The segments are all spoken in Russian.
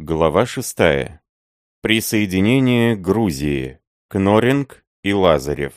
Глава 6. Присоединение Грузии. Кноринг и Лазарев.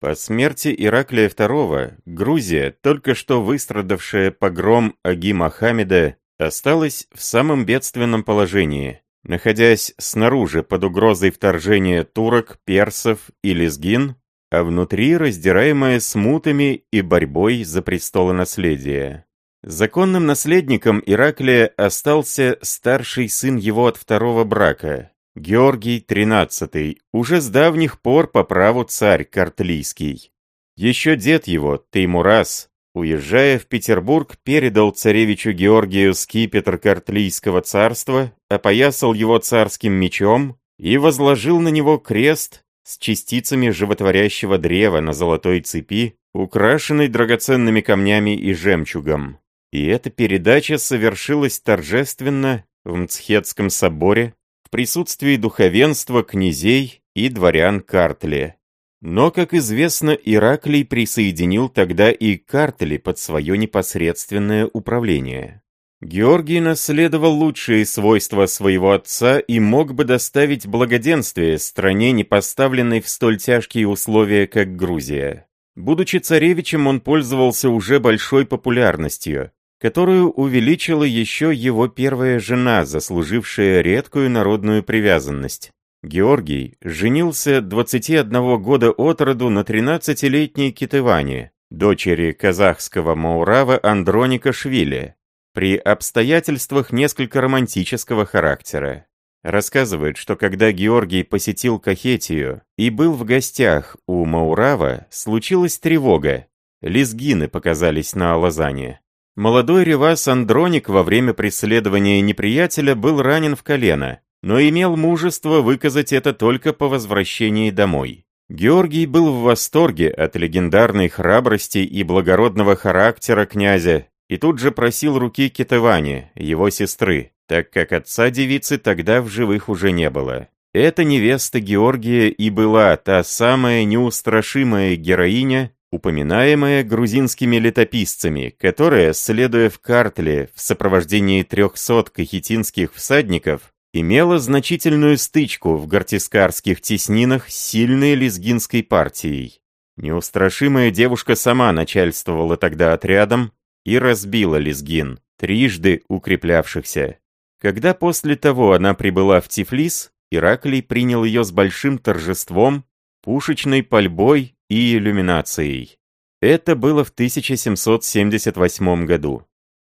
По смерти Ираклия II Грузия, только что выстрадавшая погром Аги Мохаммеда, осталась в самом бедственном положении, находясь снаружи под угрозой вторжения турок, персов и лезгин, а внутри раздираемая смутами и борьбой за престолонаследие. Законным наследником Ираклия остался старший сын его от второго брака, Георгий XIII, уже с давних пор по праву царь Картлийский. Еще дед его, Теймурас, уезжая в Петербург, передал царевичу Георгию скипетр Картлийского царства, опоясал его царским мечом и возложил на него крест с частицами животворящего древа на золотой цепи, украшенной драгоценными камнями и жемчугом. И эта передача совершилась торжественно в Мцхетском соборе в присутствии духовенства, князей и дворян Картли. Но, как известно, Ираклий присоединил тогда и Картли под свое непосредственное управление. Георгий наследовал лучшие свойства своего отца и мог бы доставить благоденствие стране, не поставленной в столь тяжкие условия, как Грузия. Будучи царевичем, он пользовался уже большой популярностью, которую увеличила еще его первая жена, заслужившая редкую народную привязанность. Георгий женился 21 года от роду на 13-летней Китыване, дочери казахского Маурава Андроника Швили, при обстоятельствах несколько романтического характера. Рассказывает, что когда Георгий посетил Кахетию и был в гостях у Маурава, случилась тревога. Лезгины показались на Алазане. Молодой Ревас Андроник во время преследования неприятеля был ранен в колено, но имел мужество выказать это только по возвращении домой. Георгий был в восторге от легендарной храбрости и благородного характера князя и тут же просил руки Китывани, его сестры, так как отца девицы тогда в живых уже не было. Эта невеста Георгия и была та самая неустрашимая героиня, упоминаемая грузинскими летописцами, которая, следуя в Картле в сопровождении трехсот кахетинских всадников, имела значительную стычку в гортискарских теснинах с сильной лезгинской партией. Неустрашимая девушка сама начальствовала тогда отрядом и разбила лезгин, трижды укреплявшихся. Когда после того она прибыла в Тифлис, Ираклий принял ее с большим торжеством, пушечной пальбой и иллюминацией. Это было в 1778 году.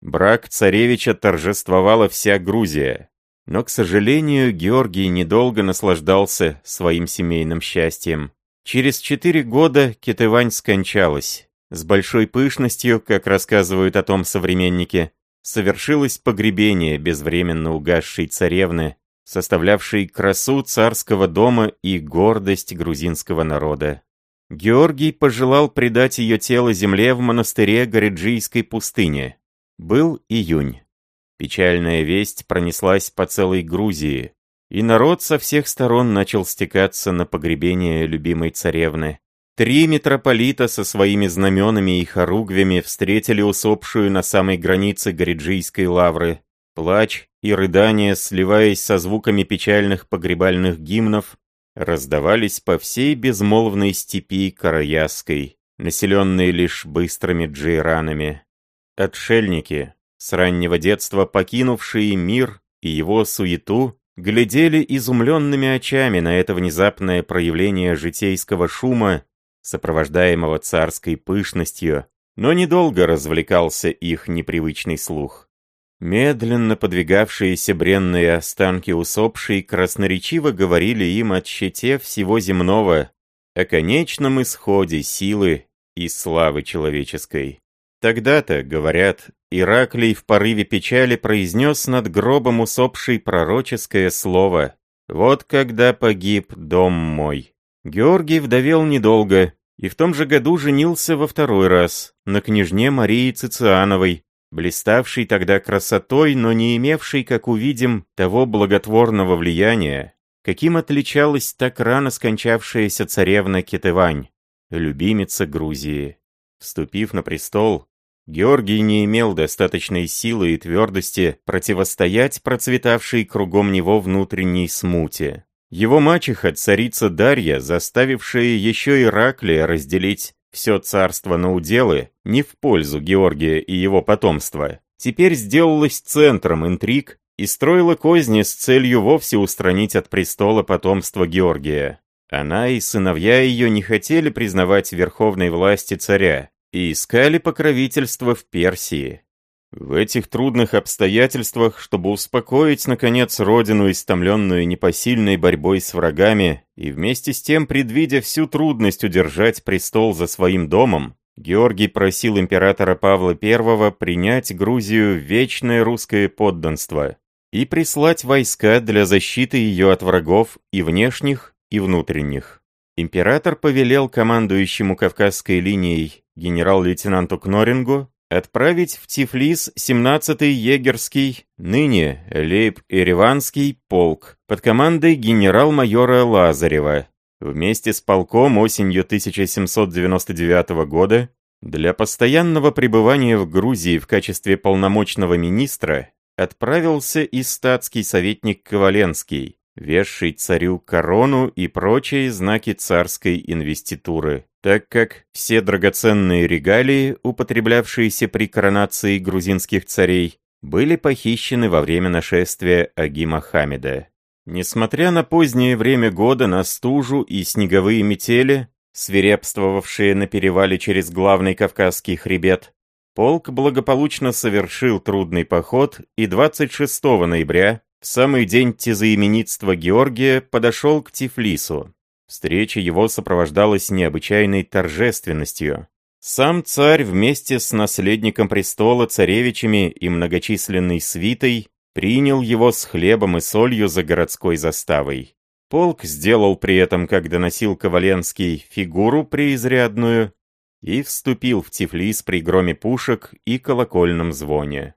Брак царевича торжествовала вся Грузия. Но, к сожалению, Георгий недолго наслаждался своим семейным счастьем. Через четыре года Кетывань скончалась. С большой пышностью, как рассказывают о том современники, совершилось погребение безвременно угасшей царевны, составлявшей красу царского дома и гордость грузинского народа. Георгий пожелал предать ее тело земле в монастыре Гориджийской пустыне. Был июнь. Печальная весть пронеслась по целой Грузии, и народ со всех сторон начал стекаться на погребение любимой царевны. Три митрополита со своими знаменами и хоругвями встретили усопшую на самой границе Гориджийской лавры. Плач и рыдания, сливаясь со звуками печальных погребальных гимнов, раздавались по всей безмолвной степи Караяской, населенной лишь быстрыми джейранами. Отшельники, с раннего детства покинувшие мир и его суету, глядели изумленными очами на это внезапное проявление житейского шума, сопровождаемого царской пышностью, но недолго развлекался их непривычный слух. Медленно подвигавшиеся бренные останки усопшей красноречиво говорили им о щите всего земного, о конечном исходе силы и славы человеческой. Тогда-то, говорят, Ираклий в порыве печали произнес над гробом усопшей пророческое слово «Вот когда погиб дом мой». Георгий вдовел недолго, и в том же году женился во второй раз на княжне Марии Цициановой, блиставший тогда красотой, но не имевший, как увидим, того благотворного влияния, каким отличалась так рано скончавшаяся царевна Кетывань, любимица Грузии. Вступив на престол, Георгий не имел достаточной силы и твердости противостоять процветавшей кругом него внутренней смуте. Его мачеха, царица Дарья, заставившая еще Ираклия разделить все царство на уделы, не в пользу Георгия и его потомства, теперь сделалась центром интриг и строила козни с целью вовсе устранить от престола потомство Георгия. Она и сыновья ее не хотели признавать верховной власти царя и искали покровительство в Персии. В этих трудных обстоятельствах, чтобы успокоить, наконец, родину, истомленную непосильной борьбой с врагами, и вместе с тем, предвидя всю трудность удержать престол за своим домом, Георгий просил императора Павла I принять Грузию в вечное русское подданство и прислать войска для защиты ее от врагов и внешних, и внутренних. Император повелел командующему Кавказской линией генерал-лейтенанту Кнорингу отправить в Тифлис 17-й егерский, ныне Лейб-Ереванский полк под командой генерал-майора Лазарева вместе с полком осенью 1799 года для постоянного пребывания в Грузии в качестве полномочного министра отправился и статский советник Коваленский, вешший царю корону и прочие знаки царской инвеституры так как все драгоценные регалии, употреблявшиеся при коронации грузинских царей, были похищены во время нашествия Аги Мохаммеда. Несмотря на позднее время года, на стужу и снеговые метели, свирепствовавшие на перевале через главный Кавказский хребет, полк благополучно совершил трудный поход и 26 ноября, в самый день тезаименитства Георгия, подошел к Тифлису. Встреча его сопровождалась необычайной торжественностью. Сам царь вместе с наследником престола, царевичами и многочисленной свитой принял его с хлебом и солью за городской заставой. Полк сделал при этом, как доносил Коваленский, фигуру преизрядную и вступил в Тифлис при громе пушек и колокольном звоне.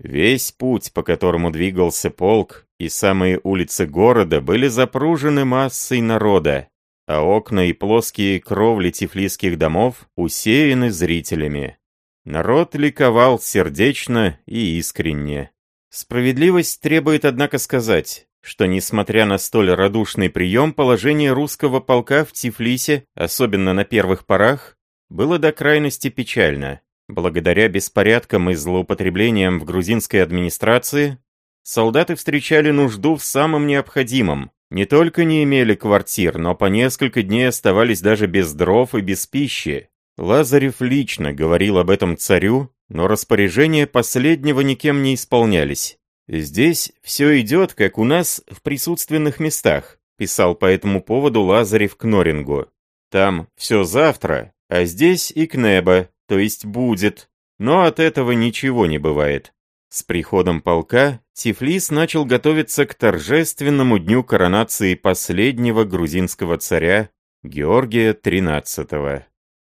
Весь путь, по которому двигался полк, и самые улицы города были запружены массой народа, а окна и плоские кровли тифлисских домов усеяны зрителями. Народ ликовал сердечно и искренне. Справедливость требует, однако, сказать, что, несмотря на столь радушный прием, положение русского полка в Тифлисе, особенно на первых порах, было до крайности печально. Благодаря беспорядкам и злоупотреблениям в грузинской администрации, солдаты встречали нужду в самом необходимом. Не только не имели квартир, но по несколько дней оставались даже без дров и без пищи. Лазарев лично говорил об этом царю, но распоряжения последнего никем не исполнялись. «Здесь все идет, как у нас в присутственных местах», писал по этому поводу Лазарев к Норингу. «Там все завтра, а здесь и к небо, то есть будет, но от этого ничего не бывает. С приходом полка Тифлис начал готовиться к торжественному дню коронации последнего грузинского царя Георгия XIII.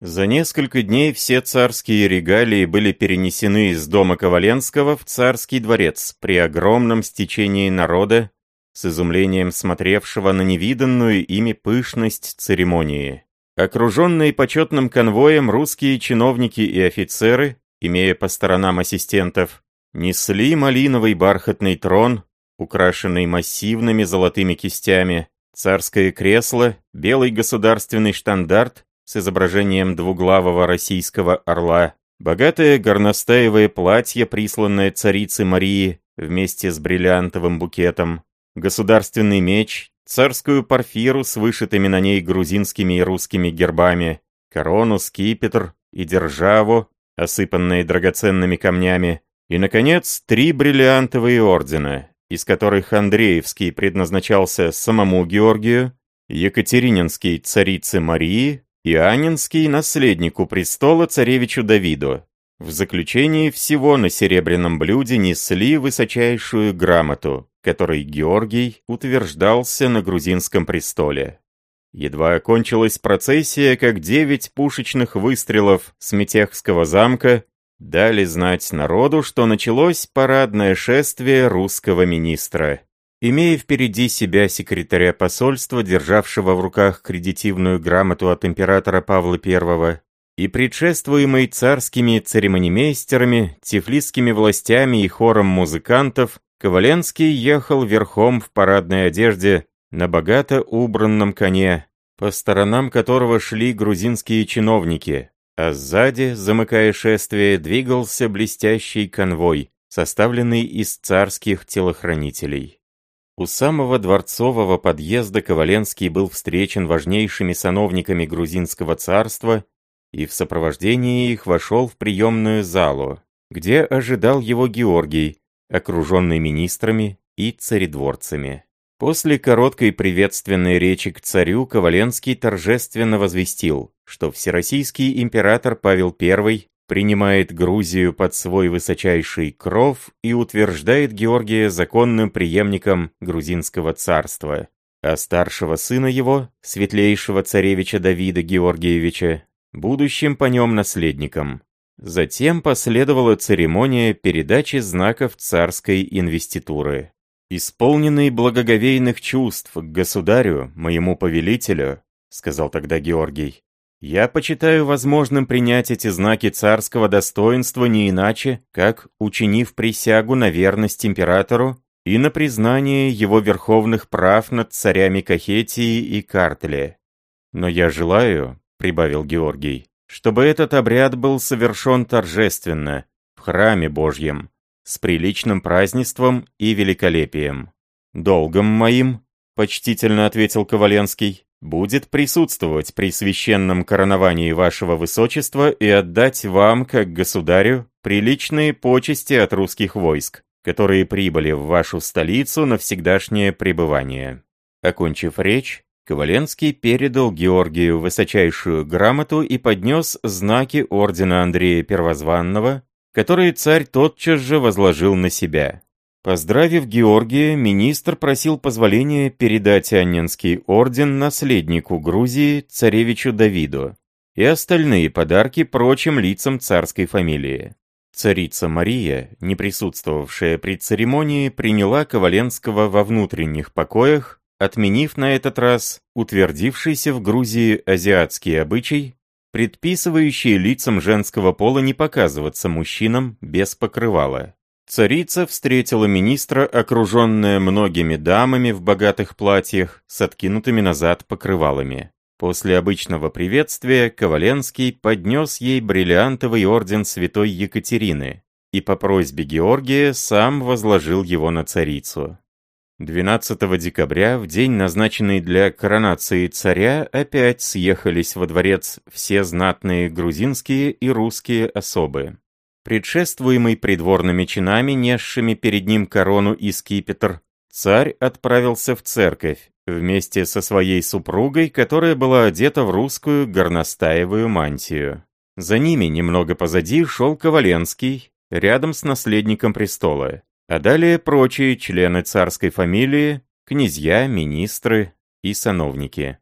За несколько дней все царские регалии были перенесены из дома Коваленского в царский дворец при огромном стечении народа, с изумлением смотревшего на невиданную ими пышность церемонии. Окруженные почетным конвоем русские чиновники и офицеры, имея по сторонам ассистентов, несли малиновый бархатный трон, украшенный массивными золотыми кистями, царское кресло, белый государственный штандарт с изображением двуглавого российского орла, богатое горностаевое платье, присланное царице Марии вместе с бриллиантовым букетом, государственный меч, царскую парфиру с вышитыми на ней грузинскими и русскими гербами, корону, скипетр и державу, осыпанные драгоценными камнями, и, наконец, три бриллиантовые ордена, из которых Андреевский предназначался самому Георгию, Екатерининский царице Марии и Анинский наследнику престола царевичу Давиду. В заключении всего на серебряном блюде несли высочайшую грамоту, которой Георгий утверждался на грузинском престоле. Едва окончилась процессия, как девять пушечных выстрелов с Метехского замка дали знать народу, что началось парадное шествие русского министра. Имея впереди себя секретаря посольства, державшего в руках кредитивную грамоту от императора Павла I, и предшествуемый царскими церемонимейстерами, тифлисскими властями и хором музыкантов, Коваленский ехал верхом в парадной одежде на богато убранном коне, по сторонам которого шли грузинские чиновники, а сзади, замыкая шествие, двигался блестящий конвой, составленный из царских телохранителей. У самого дворцового подъезда Коваленский был встречен важнейшими сановниками грузинского царства и в сопровождении их вошел в приемную залу, где ожидал его Георгий, окруженный министрами и царедворцами. После короткой приветственной речи к царю Коваленский торжественно возвестил, что всероссийский император Павел I принимает Грузию под свой высочайший кров и утверждает Георгия законным преемником грузинского царства, а старшего сына его, светлейшего царевича Давида Георгиевича, будущим по нем наследником. Затем последовала церемония передачи знаков царской инвеституры. «Исполненный благоговейных чувств к государю, моему повелителю», сказал тогда Георгий, «я почитаю возможным принять эти знаки царского достоинства не иначе, как учинив присягу на верность императору и на признание его верховных прав над царями Кахетии и Картеле. Но я желаю, — прибавил Георгий, — чтобы этот обряд был совершен торжественно, в храме Божьем, с приличным празднеством и великолепием. «Долгом моим», — почтительно ответил Коваленский, «будет присутствовать при священном короновании вашего высочества и отдать вам, как государю, приличные почести от русских войск, которые прибыли в вашу столицу на всегдашнее пребывание». Окончив речь, Коваленский передал Георгию высочайшую грамоту и поднес знаки ордена Андрея Первозванного, которые царь тотчас же возложил на себя. Поздравив Георгия, министр просил позволения передать Анненский орден наследнику Грузии, царевичу Давиду, и остальные подарки прочим лицам царской фамилии. Царица Мария, не присутствовавшая при церемонии, приняла Коваленского во внутренних покоях, отменив на этот раз утвердившийся в Грузии азиатский обычай предписывающие лицам женского пола не показываться мужчинам без покрывала. Царица встретила министра, окруженная многими дамами в богатых платьях с откинутыми назад покрывалами. После обычного приветствия Коваленский поднес ей бриллиантовый орден святой Екатерины и по просьбе Георгия сам возложил его на царицу. 12 декабря, в день, назначенный для коронации царя, опять съехались во дворец все знатные грузинские и русские особы. Предшествуемый придворными чинами, несшими перед ним корону и скипетр, царь отправился в церковь вместе со своей супругой, которая была одета в русскую горностаевую мантию. За ними, немного позади, шел Коваленский, рядом с наследником престола а далее прочие члены царской фамилии, князья, министры и сановники.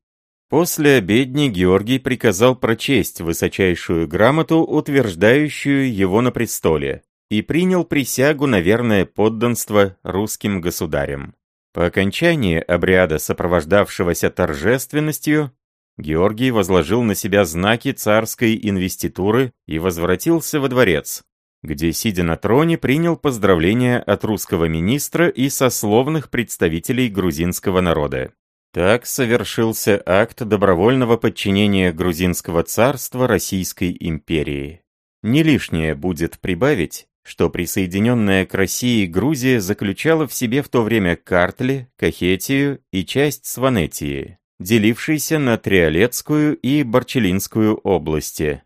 После обедни Георгий приказал прочесть высочайшую грамоту, утверждающую его на престоле, и принял присягу на верное подданство русским государям. По окончании обряда, сопровождавшегося торжественностью, Георгий возложил на себя знаки царской инвеституры и возвратился во дворец, где, сидя на троне, принял поздравления от русского министра и сословных представителей грузинского народа. Так совершился акт добровольного подчинения грузинского царства Российской империи. Не лишнее будет прибавить, что присоединенная к России Грузия заключала в себе в то время Картли, Кахетию и часть Сванетии, делившейся на Триолетскую и Барчелинскую области,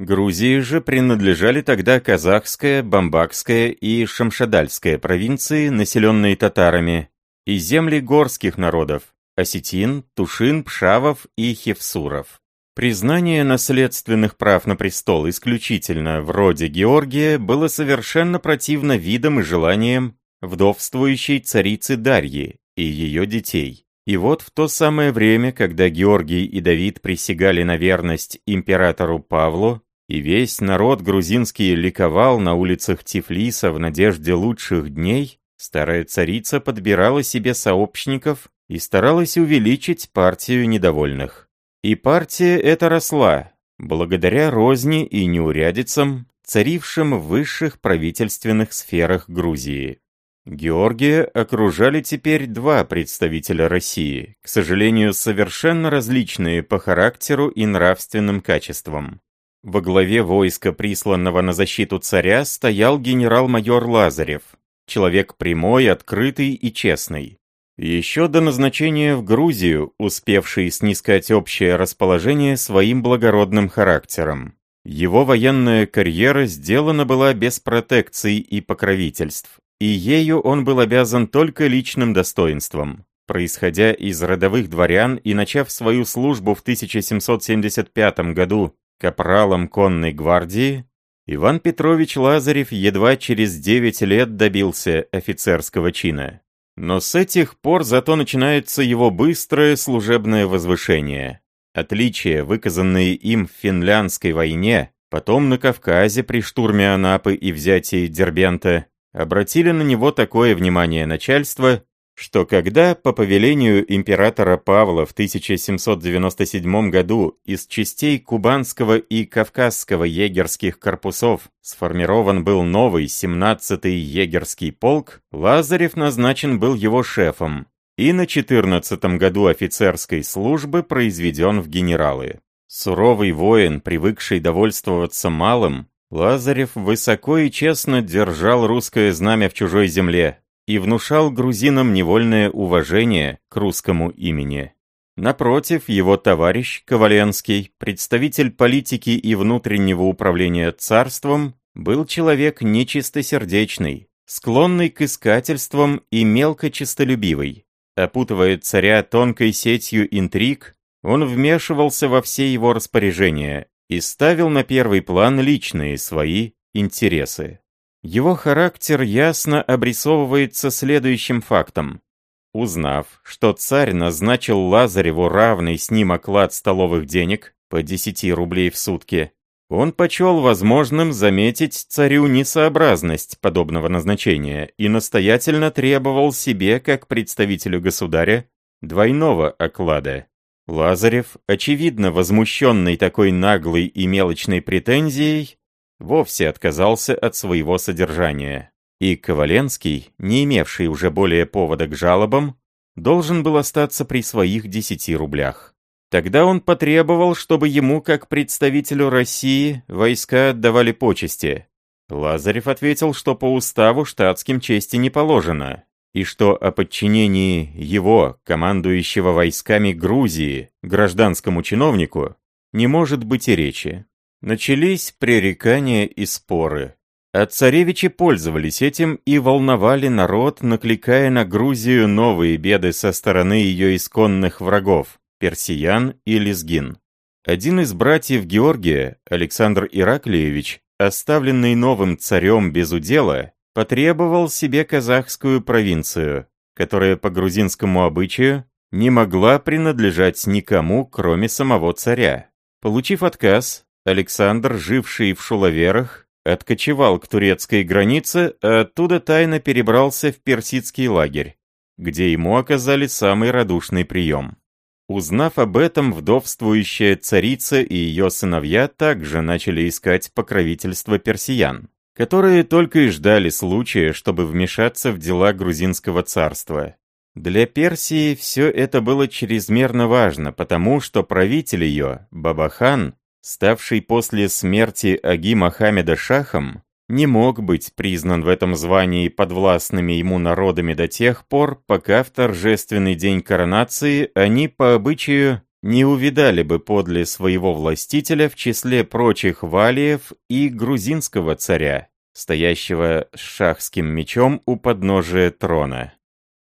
Грузии же принадлежали тогда казахская, бамбакская и шамшадальская провинции, населенные татарами, и земли горских народов – осетин, тушин, пшавов и хевсуров. Признание наследственных прав на престол исключительно в роде Георгия было совершенно противно видам и желаниям вдовствующей царицы Дарьи и ее детей. И вот в то самое время, когда Георгий и Давид присягали на верность императору Павлу, и весь народ грузинский ликовал на улицах Тифлиса в надежде лучших дней, старая царица подбирала себе сообщников и старалась увеличить партию недовольных. И партия эта росла, благодаря розни и неурядицам, царившим в высших правительственных сферах Грузии. Георгия окружали теперь два представителя России, к сожалению, совершенно различные по характеру и нравственным качествам. Во главе войска, присланного на защиту царя, стоял генерал-майор Лазарев, человек прямой, открытый и честный. Еще до назначения в Грузию, успевший снискать общее расположение своим благородным характером. Его военная карьера сделана была без протекций и покровительств, и ею он был обязан только личным достоинством. Происходя из родовых дворян и начав свою службу в 1775 году капралом конной гвардии, Иван Петрович Лазарев едва через 9 лет добился офицерского чина. Но с этих пор зато начинается его быстрое служебное возвышение. Отличия, выказанные им в финляндской войне, потом на Кавказе при штурме Анапы и взятии Дербента, обратили на него такое внимание начальства, что когда по повелению императора Павла в 1797 году из частей Кубанского и Кавказского егерских корпусов сформирован был новый 17-й егерский полк, Лазарев назначен был его шефом и на 14 году офицерской службы произведен в генералы. Суровый воин, привыкший довольствоваться малым, Лазарев высоко и честно держал русское знамя в чужой земле, и внушал грузинам невольное уважение к русскому имени. Напротив, его товарищ Коваленский, представитель политики и внутреннего управления царством, был человек нечистосердечный, склонный к искательствам и мелкочистолюбивый. Опутывая царя тонкой сетью интриг, он вмешивался во все его распоряжения и ставил на первый план личные свои интересы. Его характер ясно обрисовывается следующим фактом. Узнав, что царь назначил Лазареву равный с ним оклад столовых денег по 10 рублей в сутки, он почел возможным заметить царю несообразность подобного назначения и настоятельно требовал себе, как представителю государя, двойного оклада. Лазарев, очевидно возмущенный такой наглой и мелочной претензией, вовсе отказался от своего содержания. И Коваленский, не имевший уже более повода к жалобам, должен был остаться при своих 10 рублях. Тогда он потребовал, чтобы ему, как представителю России, войска отдавали почести. Лазарев ответил, что по уставу штатским чести не положено, и что о подчинении его, командующего войсками Грузии, гражданскому чиновнику, не может быть и речи. Начались пререкания и споры. А царевичи пользовались этим и волновали народ, накликая на Грузию новые беды со стороны ее исконных врагов – персиян и лезгин. Один из братьев Георгия, Александр Ираклиевич, оставленный новым царем без удела, потребовал себе казахскую провинцию, которая по грузинскому обычаю не могла принадлежать никому, кроме самого царя. Получив отказ, Александр, живший в Шулаверах, откочевал к турецкой границе, а оттуда тайно перебрался в персидский лагерь, где ему оказали самый радушный прием. Узнав об этом, вдовствующая царица и ее сыновья также начали искать покровительство персиян, которые только и ждали случая, чтобы вмешаться в дела грузинского царства. Для Персии все это было чрезмерно важно, потому что правитель ее, Бабахан, ставший после смерти Аги Мохаммеда шахом, не мог быть признан в этом звании подвластными ему народами до тех пор, пока в торжественный день коронации они по обычаю не увидали бы подле своего властителя в числе прочих валиев и грузинского царя, стоящего с шахским мечом у подножия трона.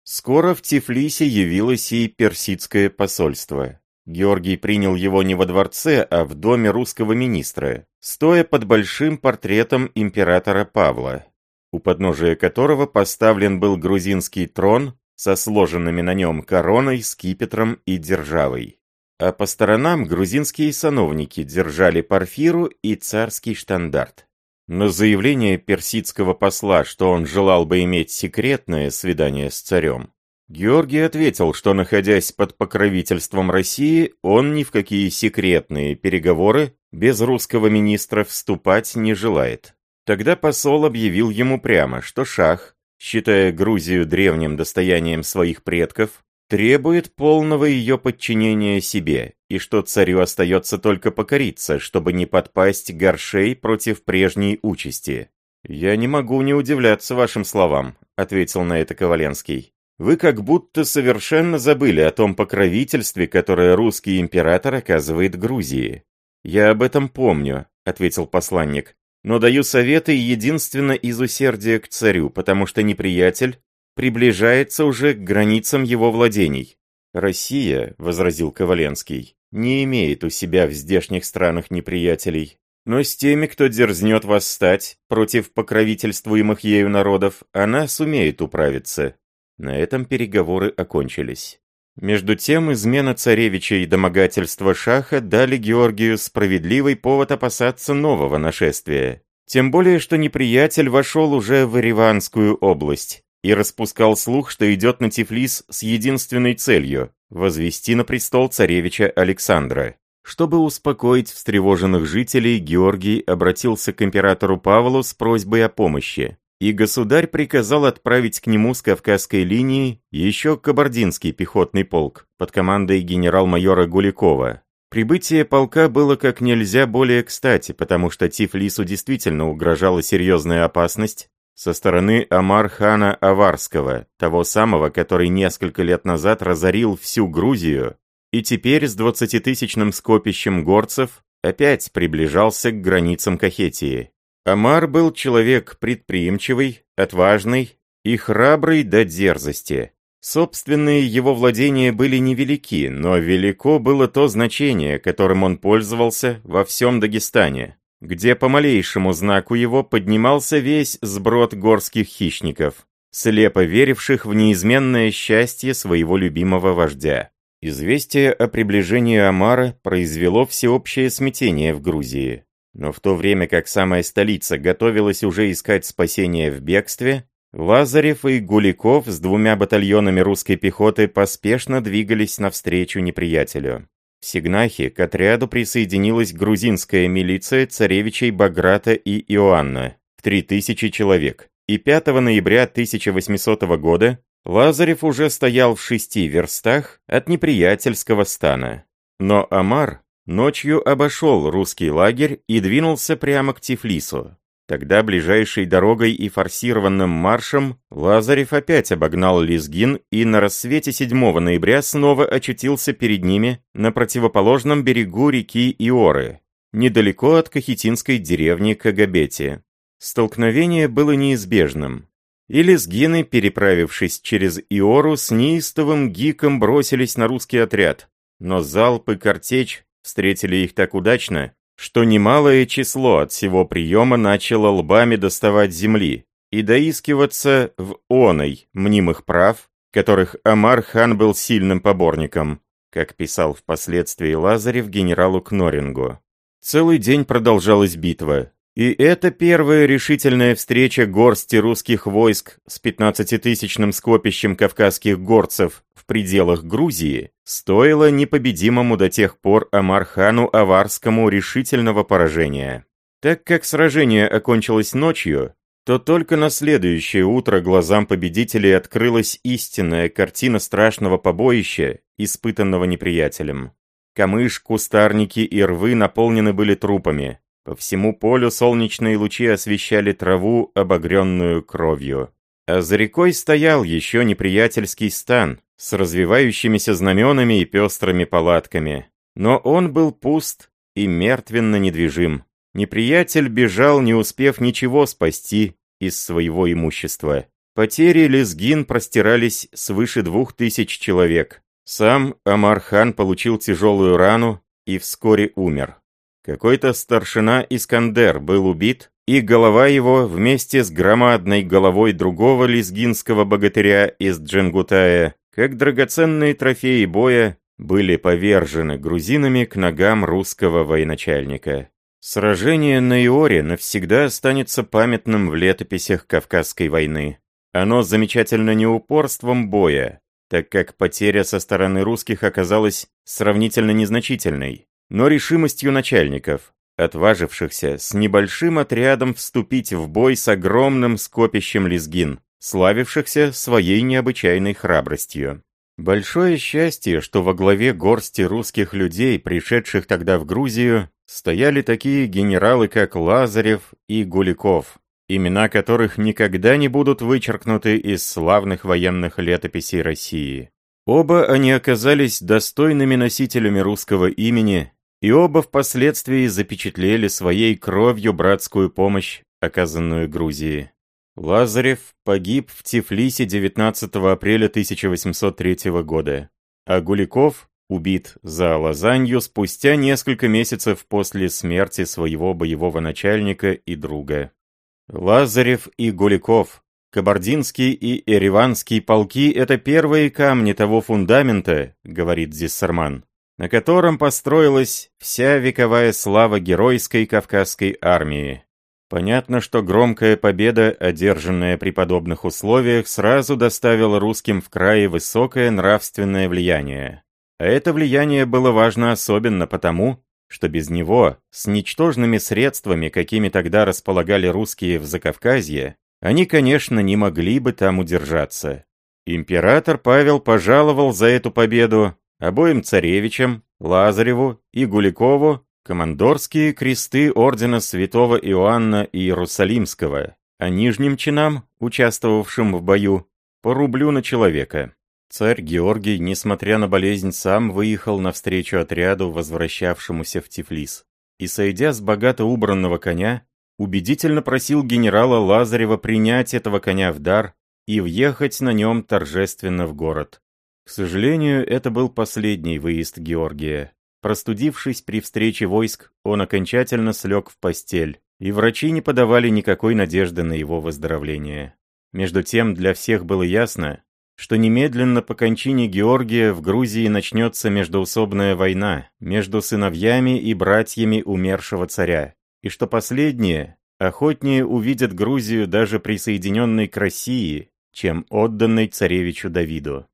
Скоро в Тифлисе явилось и персидское посольство. Георгий принял его не во дворце, а в доме русского министра, стоя под большим портретом императора Павла, у подножия которого поставлен был грузинский трон со сложенными на нем короной, скипетром и державой. А по сторонам грузинские сановники держали парфиру и царский штандарт. На заявление персидского посла, что он желал бы иметь секретное свидание с царем, Георгий ответил, что, находясь под покровительством России, он ни в какие секретные переговоры без русского министра вступать не желает. Тогда посол объявил ему прямо, что шах, считая Грузию древним достоянием своих предков, требует полного ее подчинения себе, и что царю остается только покориться, чтобы не подпасть горшей против прежней участи. «Я не могу не удивляться вашим словам», — ответил на это Коваленский. «Вы как будто совершенно забыли о том покровительстве, которое русский император оказывает Грузии». «Я об этом помню», — ответил посланник но даю советы единственно из усердия к царю, потому что неприятель приближается уже к границам его владений. «Россия», — возразил Коваленский, — «не имеет у себя в здешних странах неприятелей. Но с теми, кто дерзнет восстать против покровительствуемых ею народов, она сумеет управиться». На этом переговоры окончились. Между тем, измена царевича и домогательство шаха дали Георгию справедливый повод опасаться нового нашествия. Тем более, что неприятель вошел уже в Ириванскую область и распускал слух, что идет на Тифлис с единственной целью – возвести на престол царевича Александра. Чтобы успокоить встревоженных жителей, Георгий обратился к императору Павлу с просьбой о помощи и государь приказал отправить к нему с Кавказской линии еще кабардинский пехотный полк под командой генерал-майора Гуликова. Прибытие полка было как нельзя более кстати, потому что Тифлису действительно угрожала серьезная опасность со стороны Амар-хана Аварского, того самого, который несколько лет назад разорил всю Грузию и теперь с двадцатитысячным скопищем горцев опять приближался к границам Кахетии. Амар был человек предприимчивый, отважный и храбрый до дерзости. Собственные его владения были невелики, но велико было то значение, которым он пользовался во всем Дагестане, где по малейшему знаку его поднимался весь сброд горских хищников, слепо веривших в неизменное счастье своего любимого вождя. Известие о приближении Амара произвело всеобщее смятение в Грузии. Но в то время как самая столица готовилась уже искать спасения в бегстве, Лазарев и Гуликов с двумя батальонами русской пехоты поспешно двигались навстречу неприятелю. В Сигнахе к отряду присоединилась грузинская милиция царевичей Баграта и Иоанна в 3000 человек. И 5 ноября 1800 года Лазарев уже стоял в шести верстах от неприятельского стана. Но Амар, ночью обошел русский лагерь и двинулся прямо к Тифлису. Тогда ближайшей дорогой и форсированным маршем Лазарев опять обогнал Лизгин и на рассвете 7 ноября снова очутился перед ними на противоположном берегу реки Иоры, недалеко от кахетинской деревни Кагабети. Столкновение было неизбежным. И лезгины, переправившись через Иору, с неистовым гиком бросились на русский отряд. Но залпы картечь встретили их так удачно, что немалое число от всего приема начало лбами доставать земли и доискиваться в оной мнимых прав, которых Амар-хан был сильным поборником, как писал впоследствии Лазарев генералу Кнорингу. Целый день продолжалась битва, и эта первая решительная встреча горсти русских войск с 15-тысячным скопищем кавказских горцев в пределах Грузии стоила непобедимому до тех пор Амархану Аварскому решительного поражения. Так как сражение окончилось ночью, то только на следующее утро глазам победителей открылась истинная картина страшного побоища, испытанного неприятелем. Камыш, кустарники и рвы наполнены были трупами. По всему полю солнечные лучи освещали траву, обогренную кровью. А за рекой стоял еще неприятельский стан с развивающимися знаменами и пестрыми палатками. Но он был пуст и мертвенно недвижим. Неприятель бежал, не успев ничего спасти из своего имущества. Потери Лезгин простирались свыше двух тысяч человек. Сам Амар-хан получил тяжелую рану и вскоре умер. Какой-то старшина Искандер был убит, и голова его вместе с громадной головой другого лезгинского богатыря из Дженгутая, как драгоценные трофеи боя, были повержены грузинами к ногам русского военачальника. Сражение на Иоре навсегда останется памятным в летописях Кавказской войны. Оно замечательно не упорством боя, так как потеря со стороны русских оказалась сравнительно незначительной, но решимостью начальников, отважившихся с небольшим отрядом вступить в бой с огромным скопищем лезгин, славившихся своей необычайной храбростью. Большое счастье, что во главе горсти русских людей, пришедших тогда в Грузию, стояли такие генералы, как Лазарев и Гуликов, имена которых никогда не будут вычеркнуты из славных военных летописей России. Оба они оказались достойными носителями русского имени, и оба впоследствии запечатлели своей кровью братскую помощь, оказанную Грузии. Лазарев погиб в Тифлисе 19 апреля 1803 года, а Гуликов убит за Лазанью спустя несколько месяцев после смерти своего боевого начальника и друга. Лазарев и Гуликов, Кабардинский и Ереванский полки – это первые камни того фундамента, говорит Зиссерман, на котором построилась вся вековая слава геройской кавказской армии. Понятно, что громкая победа, одержанная при подобных условиях, сразу доставила русским в крае высокое нравственное влияние. А это влияние было важно особенно потому, что без него, с ничтожными средствами, какими тогда располагали русские в Закавказье, они, конечно, не могли бы там удержаться. Император Павел пожаловал за эту победу обоим царевичам, Лазареву и Гуликову, командорские кресты ордена святого Иоанна Иерусалимского, а нижним чинам, участвовавшим в бою, по рублю на человека. Царь Георгий, несмотря на болезнь, сам выехал навстречу отряду, возвращавшемуся в Тифлис, и, сойдя с богато убранного коня, убедительно просил генерала Лазарева принять этого коня в дар и въехать на нем торжественно в город. К сожалению, это был последний выезд Георгия. Простудившись при встрече войск, он окончательно слег в постель, и врачи не подавали никакой надежды на его выздоровление. Между тем, для всех было ясно, что немедленно по кончине Георгия в Грузии начнется междоусобная война между сыновьями и братьями умершего царя, и что последние охотнее увидят Грузию даже присоединенной к России, чем отданной царевичу Давиду.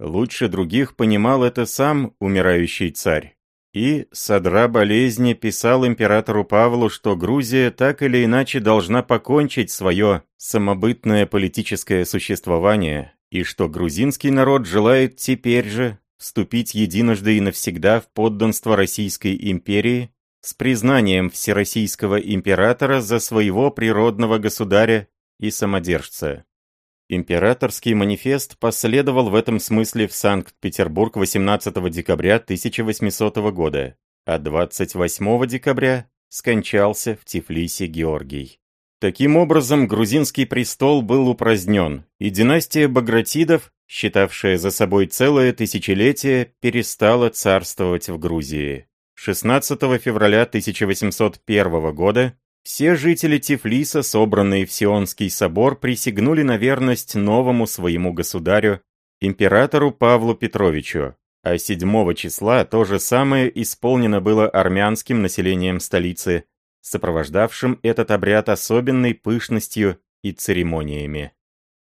Лучше других понимал это сам умирающий царь. И, содра болезни, писал императору Павлу, что Грузия так или иначе должна покончить свое самобытное политическое существование и что грузинский народ желает теперь же вступить единожды и навсегда в подданство Российской империи с признанием всероссийского императора за своего природного государя и самодержца. Императорский манифест последовал в этом смысле в Санкт-Петербург 18 декабря 1800 года, а 28 декабря скончался в Тифлисе Георгий. Таким образом, грузинский престол был упразднен, и династия Багратидов, считавшая за собой целое тысячелетие, перестала царствовать в Грузии. 16 февраля 1801 года все жители Тифлиса, собранные в Сионский собор, присягнули на верность новому своему государю, императору Павлу Петровичу, а 7 числа то же самое исполнено было армянским населением столицы, сопровождавшим этот обряд особенной пышностью и церемониями.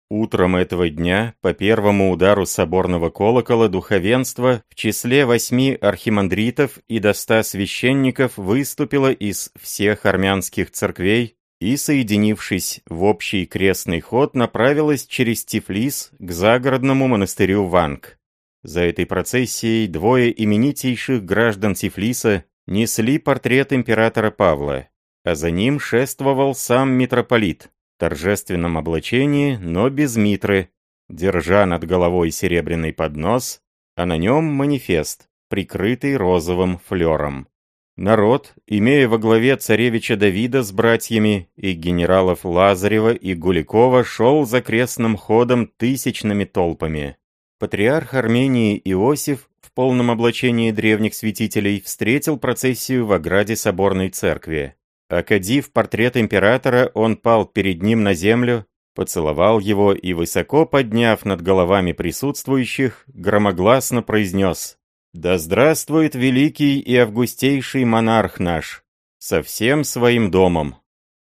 Утром этого дня, по первому удару соборного колокола, духовенство в числе восьми архимандритов и до ста священников выступило из всех армянских церквей и, соединившись в общий крестный ход, направилось через Тифлис к загородному монастырю Ванг. За этой процессией двое именитейших граждан Тифлиса несли портрет императора Павла, а за ним шествовал сам митрополит, торжественном облачении, но без митры, держа над головой серебряный поднос, а на нем манифест, прикрытый розовым флером. Народ, имея во главе царевича Давида с братьями и генералов Лазарева и Гуликова, шел за крестным ходом тысячными толпами. Патриарх Армении Иосиф в полном облачении древних святителей встретил процессию в ограде соборной церкви. Окадив портрет императора, он пал перед ним на землю, поцеловал его и, высоко подняв над головами присутствующих, громогласно произнес «Да здравствует великий и августейший монарх наш, со всем своим домом!»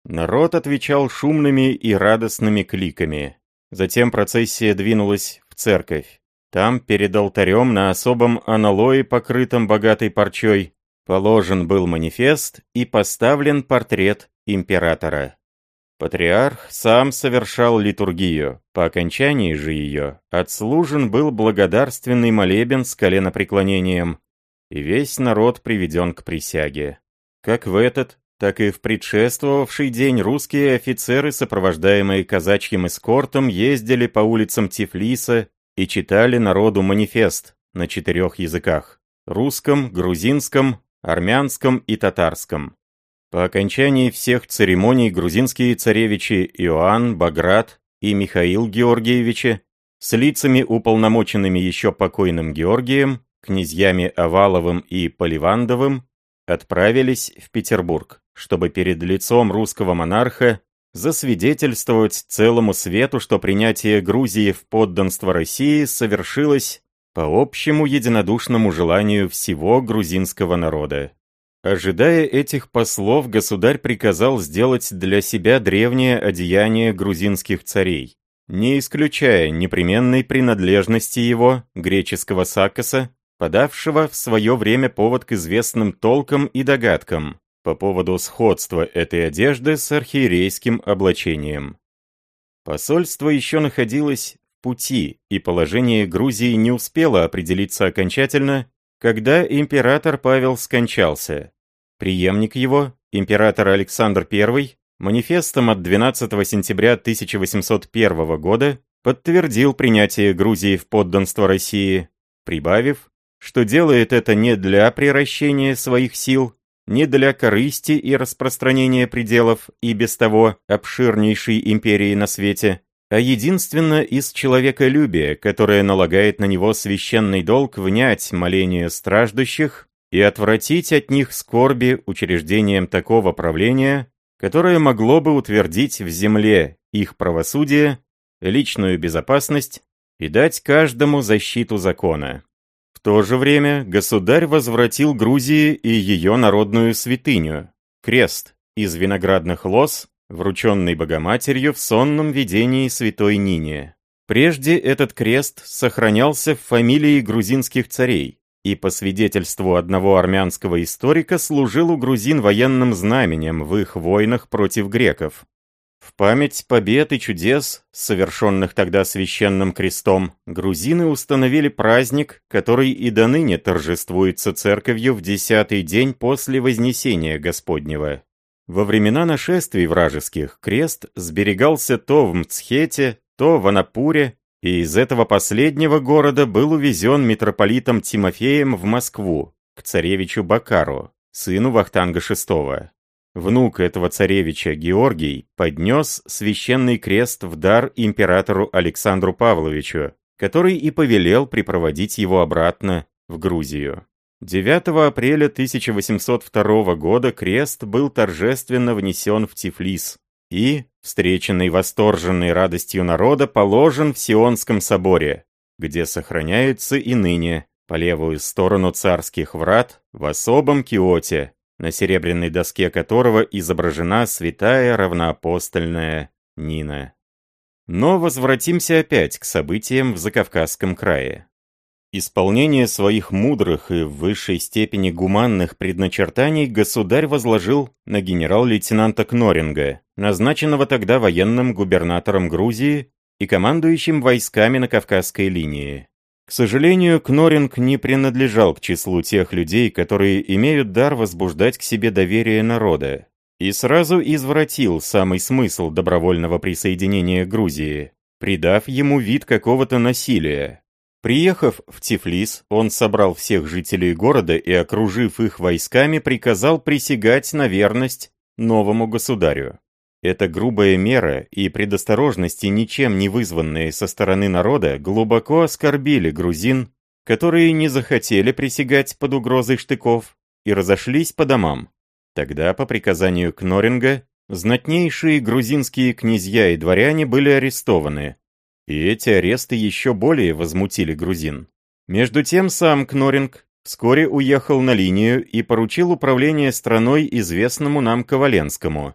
Народ отвечал шумными и радостными кликами. Затем процессия двинулась в церковь. Там, перед алтарем, на особом аналое, покрытом богатой парчой, положен был манифест и поставлен портрет императора. Патриарх сам совершал литургию, по окончании же ее отслужен был благодарственный молебен с коленопреклонением, и весь народ приведен к присяге. Как в этот, так и в предшествовавший день русские офицеры, сопровождаемые казачьим эскортом, ездили по улицам Тифлиса и читали народу манифест на четырех языках – русском, грузинском, армянском и татарском. По окончании всех церемоний грузинские царевичи Иоанн, Баграт и Михаил Георгиевичи с лицами, уполномоченными еще покойным Георгием, князьями Оваловым и Поливандовым, отправились в Петербург, чтобы перед лицом русского монарха засвидетельствовать целому свету, что принятие Грузии в подданство России совершилось по общему единодушному желанию всего грузинского народа. Ожидая этих послов, государь приказал сделать для себя древнее одеяние грузинских царей, не исключая непременной принадлежности его, греческого сакоса, подавшего в свое время повод к известным толкам и догадкам по поводу сходства этой одежды с архиерейским облачением. Посольство еще находилось пути, и положение Грузии не успело определиться окончательно, когда император Павел скончался. Приемник его, император Александр I, манифестом от 12 сентября 1801 года подтвердил принятие Грузии в подданство России, прибавив, что делает это не для приращения своих сил, не для корысти и распространения пределов и без того обширнейшей империи на свете, а единственно из человеколюбия, которое налагает на него священный долг внять моления страждущих и отвратить от них скорби учреждением такого правления, которое могло бы утвердить в земле их правосудие, личную безопасность и дать каждому защиту закона. В то же время государь возвратил Грузии и ее народную святыню – крест из виноградных лоз, врученный Богоматерью в сонном видении святой Нине. Прежде этот крест сохранялся в фамилии грузинских царей и, по свидетельству одного армянского историка, служил у грузин военным знаменем в их войнах против греков. В память побед и чудес, совершенных тогда священным крестом, грузины установили праздник, который и до ныне торжествуется церковью в десятый день после Вознесения Господнего. Во времена нашествий вражеских крест сберегался то в Мцхете, то в Анапуре, и из этого последнего города был увезен митрополитом Тимофеем в Москву, к царевичу Бакару, сыну Вахтанга VI. Внук этого царевича Георгий поднес священный крест в дар императору Александру Павловичу, который и повелел припроводить его обратно в Грузию. 9 апреля 1802 года крест был торжественно внесен в Тифлис и, встреченный восторженной радостью народа, положен в Сионском соборе, где сохраняется и ныне, по левую сторону царских врат, в особом киоте, на серебряной доске которого изображена святая равноапостольная Нина. Но возвратимся опять к событиям в Закавказском крае. Исполнение своих мудрых и в высшей степени гуманных предначертаний государь возложил на генерал-лейтенанта Кноринга, назначенного тогда военным губернатором Грузии и командующим войсками на Кавказской линии. К сожалению, Кноринг не принадлежал к числу тех людей, которые имеют дар возбуждать к себе доверие народа, и сразу извратил самый смысл добровольного присоединения Грузии, придав ему вид какого-то насилия. Приехав в Тифлис, он собрал всех жителей города и, окружив их войсками, приказал присягать на верность новому государю. Эта грубая мера и предосторожности, ничем не вызванные со стороны народа, глубоко оскорбили грузин, которые не захотели присягать под угрозой штыков и разошлись по домам. Тогда, по приказанию Кноринга, знатнейшие грузинские князья и дворяне были арестованы, и эти аресты еще более возмутили грузин. Между тем сам Кноринг вскоре уехал на линию и поручил управление страной известному нам Коваленскому,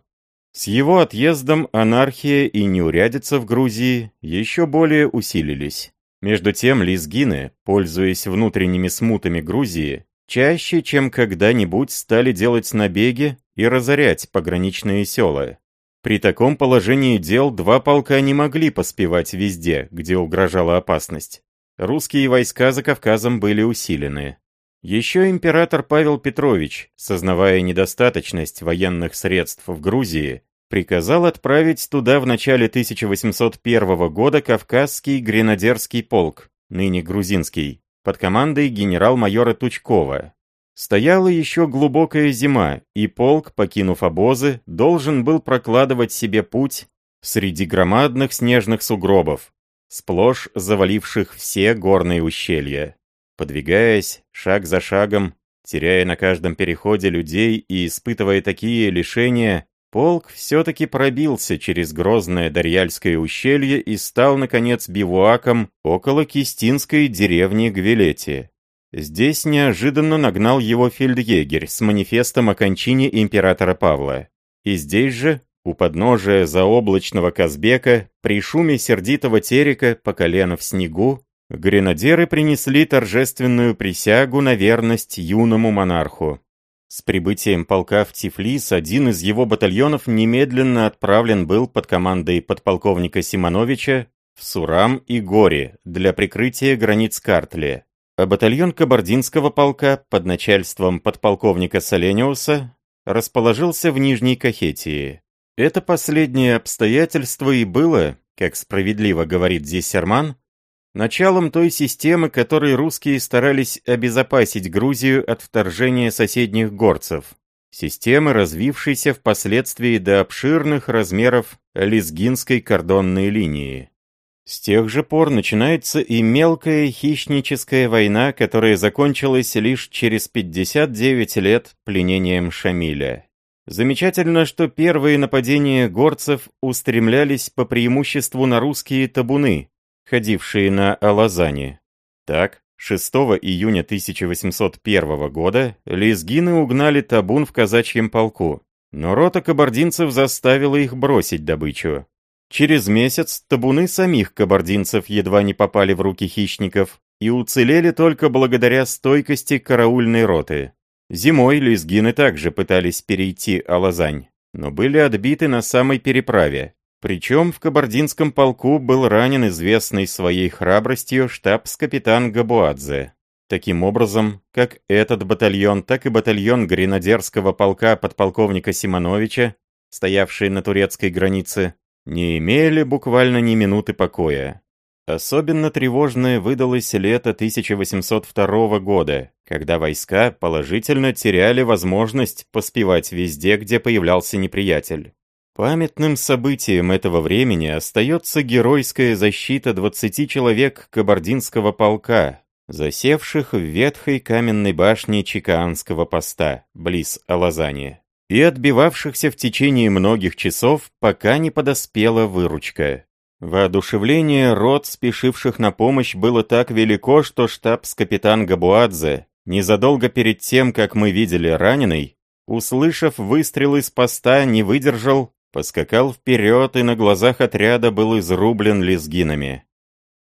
с его отъездом анархия и неурядица в Грузии еще более усилились. Между тем лезгины, пользуясь внутренними смутами Грузии, чаще, чем когда-нибудь стали делать набеги и разорять пограничные села. При таком положении дел два полка не могли поспевать везде, где угрожала опасность. Русские войска за Кавказом были усилены. Еще император Павел Петрович, сознавая недостаточность военных средств в Грузии, приказал отправить туда в начале 1801 года Кавказский гренадерский полк, ныне грузинский, под командой генерал-майора Тучкова. Стояла еще глубокая зима, и полк, покинув обозы, должен был прокладывать себе путь среди громадных снежных сугробов, сплошь заваливших все горные ущелья. Подвигаясь, шаг за шагом, теряя на каждом переходе людей и испытывая такие лишения, полк все-таки пробился через грозное Дарьяльское ущелье и стал, наконец, бивуаком около кистинской деревни Гвилети. Здесь неожиданно нагнал его фельдъегерь с манифестом о кончине императора Павла. И здесь же, у подножия заоблачного Казбека, при шуме сердитого терека по колено в снегу, Гренадеры принесли торжественную присягу на верность юному монарху. С прибытием полка в Тифлис один из его батальонов немедленно отправлен был под командой подполковника Симоновича в Сурам и Гори для прикрытия границ Картли, а батальон Кабардинского полка под начальством подполковника Солениуса расположился в Нижней Кахетии. Это последнее обстоятельство и было, как справедливо говорит Зессерман, началом той системы, которой русские старались обезопасить Грузию от вторжения соседних горцев. Системы, развившейся впоследствии до обширных размеров Лезгинской кордонной линии. С тех же пор начинается и мелкая хищническая война, которая закончилась лишь через 59 лет пленением Шамиля. Замечательно, что первые нападения горцев устремлялись по преимуществу на русские табуны, ходившие на Алазане. Так, 6 июня 1801 года лезгины угнали табун в казачьем полку, но рота кабардинцев заставила их бросить добычу. Через месяц табуны самих кабардинцев едва не попали в руки хищников и уцелели только благодаря стойкости караульной роты. Зимой лезгины также пытались перейти Алазань, но были отбиты на самой переправе, причем в кабардинском полку был ранен известный своей храбростью штабс-капитан Габуадзе. Таким образом, как этот батальон, так и батальон гренадерского полка подполковника Симоновича, стоявший на турецкой границе, не имели буквально ни минуты покоя. Особенно тревожное выдалось лето 1802 года, когда войска положительно теряли возможность поспевать везде, где появлялся неприятель. Памятным событием этого времени остается геройская защита 20 человек кабардинского полка, засевших в ветхой каменной башне Чикаанского поста, близ Алазани, и отбивавшихся в течение многих часов, пока не подоспела выручка. Воодушевление рот, спешивших на помощь, было так велико, что штабс-капитан Габуадзе, незадолго перед тем, как мы видели раненый, услышав выстрел из поста, не выдержал Поскакал вперед и на глазах отряда был изрублен лезгинами.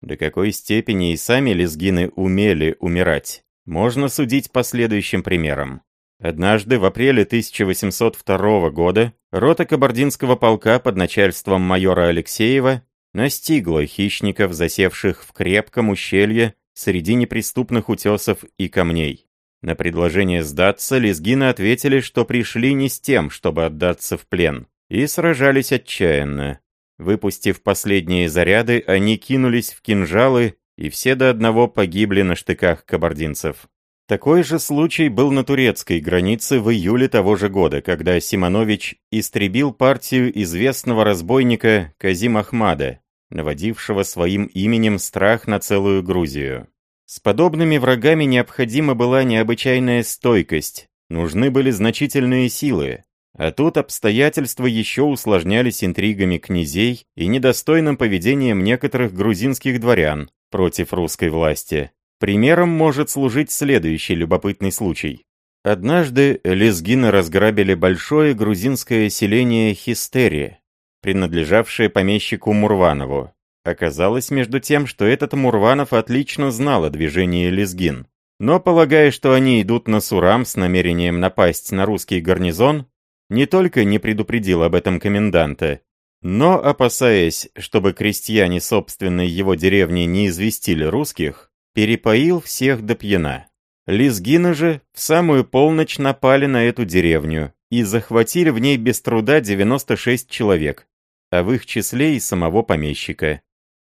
До какой степени и сами лезгины умели умирать, можно судить по следующим примерам. Однажды, в апреле 1802 года, рота кабардинского полка под начальством майора Алексеева настигла хищников, засевших в крепком ущелье среди неприступных утесов и камней. На предложение сдаться лезгины ответили, что пришли не с тем, чтобы отдаться в плен и сражались отчаянно. Выпустив последние заряды, они кинулись в кинжалы, и все до одного погибли на штыках кабардинцев. Такой же случай был на турецкой границе в июле того же года, когда Симонович истребил партию известного разбойника Казим Ахмада, наводившего своим именем страх на целую Грузию. С подобными врагами необходима была необычайная стойкость, нужны были значительные силы, а тут обстоятельства еще усложнялись интригами князей и недостойным поведением некоторых грузинских дворян против русской власти. Примером может служить следующий любопытный случай. Однажды лезгины разграбили большое грузинское селение Хистерия, принадлежавшее помещику Мурванову. Оказалось, между тем, что этот Мурванов отлично знал о движении Лезгин. Но, полагая, что они идут на Сурам с намерением напасть на русский гарнизон, не только не предупредил об этом коменданта, но, опасаясь, чтобы крестьяне собственной его деревни не известили русских, перепоил всех до пьяна. Лезгины же в самую полночь напали на эту деревню и захватили в ней без труда 96 человек, а в их числе и самого помещика.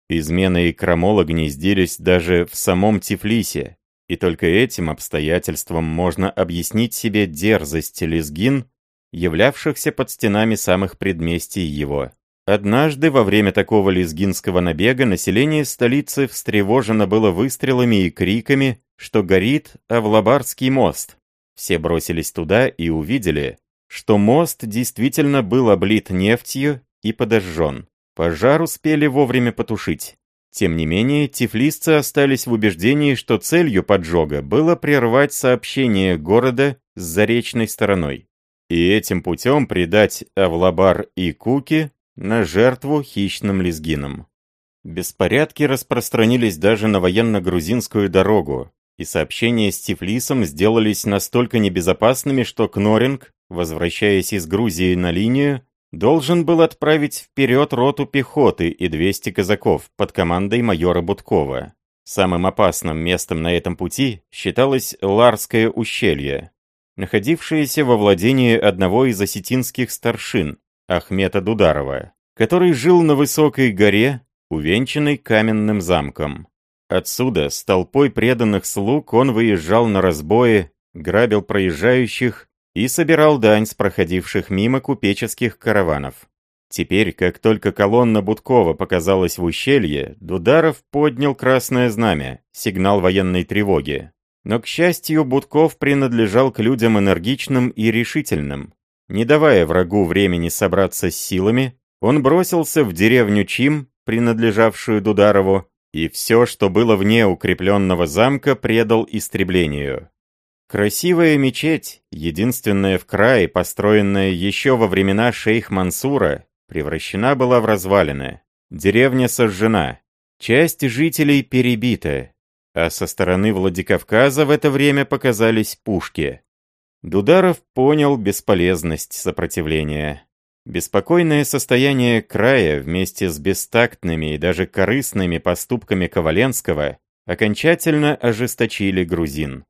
Измены и крамола гнездились даже в самом Тифлисе, и только этим обстоятельством можно объяснить себе дерзость лезгин, являвшихся под стенами самых предместий его. Однажды во время такого лезгинского набега население столицы встревожено было выстрелами и криками, что горит Авлабарский мост. Все бросились туда и увидели, что мост действительно был облит нефтью и подожжен. Пожар успели вовремя потушить. Тем не менее, тифлисцы остались в убеждении, что целью поджога было прервать сообщение города с заречной стороной и этим путем предать Авлабар и Куки на жертву хищным лезгинам. Беспорядки распространились даже на военно-грузинскую дорогу, и сообщения с Тифлисом сделались настолько небезопасными, что Кноринг, возвращаясь из Грузии на линию, должен был отправить вперед роту пехоты и 200 казаков под командой майора Будкова. Самым опасным местом на этом пути считалось Ларское ущелье, находившееся во владении одного из осетинских старшин, Ахмета Дударова, который жил на высокой горе, увенчанной каменным замком. Отсюда, с толпой преданных слуг, он выезжал на разбои, грабил проезжающих и собирал дань с проходивших мимо купеческих караванов. Теперь, как только колонна Будкова показалась в ущелье, Дударов поднял красное знамя, сигнал военной тревоги. Но, к счастью, Будков принадлежал к людям энергичным и решительным. Не давая врагу времени собраться с силами, он бросился в деревню Чим, принадлежавшую Дударову, и все, что было вне укрепленного замка, предал истреблению. Красивая мечеть, единственная в крае, построенная еще во времена шейх Мансура, превращена была в развалины. Деревня сожжена. Часть жителей перебита. А со стороны Владикавказа в это время показались пушки. Дударов понял бесполезность сопротивления. Беспокойное состояние края вместе с бестактными и даже корыстными поступками Коваленского окончательно ожесточили грузин.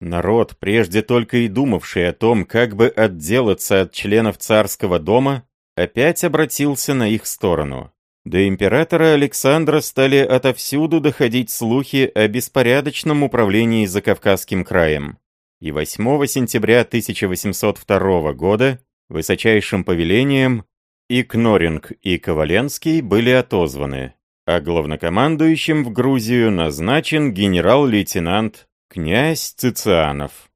Народ, прежде только и думавший о том, как бы отделаться от членов царского дома, опять обратился на их сторону. До императора Александра стали отовсюду доходить слухи о беспорядочном управлении Закавказским краем. И 8 сентября 1802 года высочайшим повелением и Кноринг, и Коваленский были отозваны, а главнокомандующим в Грузию назначен генерал-лейтенант князь Цицианов.